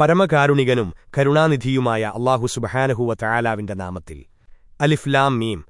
പരമകാരുണികനും കരുണാനിധിയുമായ അള്ളാഹു സുബഹാനഹുവ തയാലാവിന്റെ നാമത്തിൽ. അലിഫ്ലാം മീം.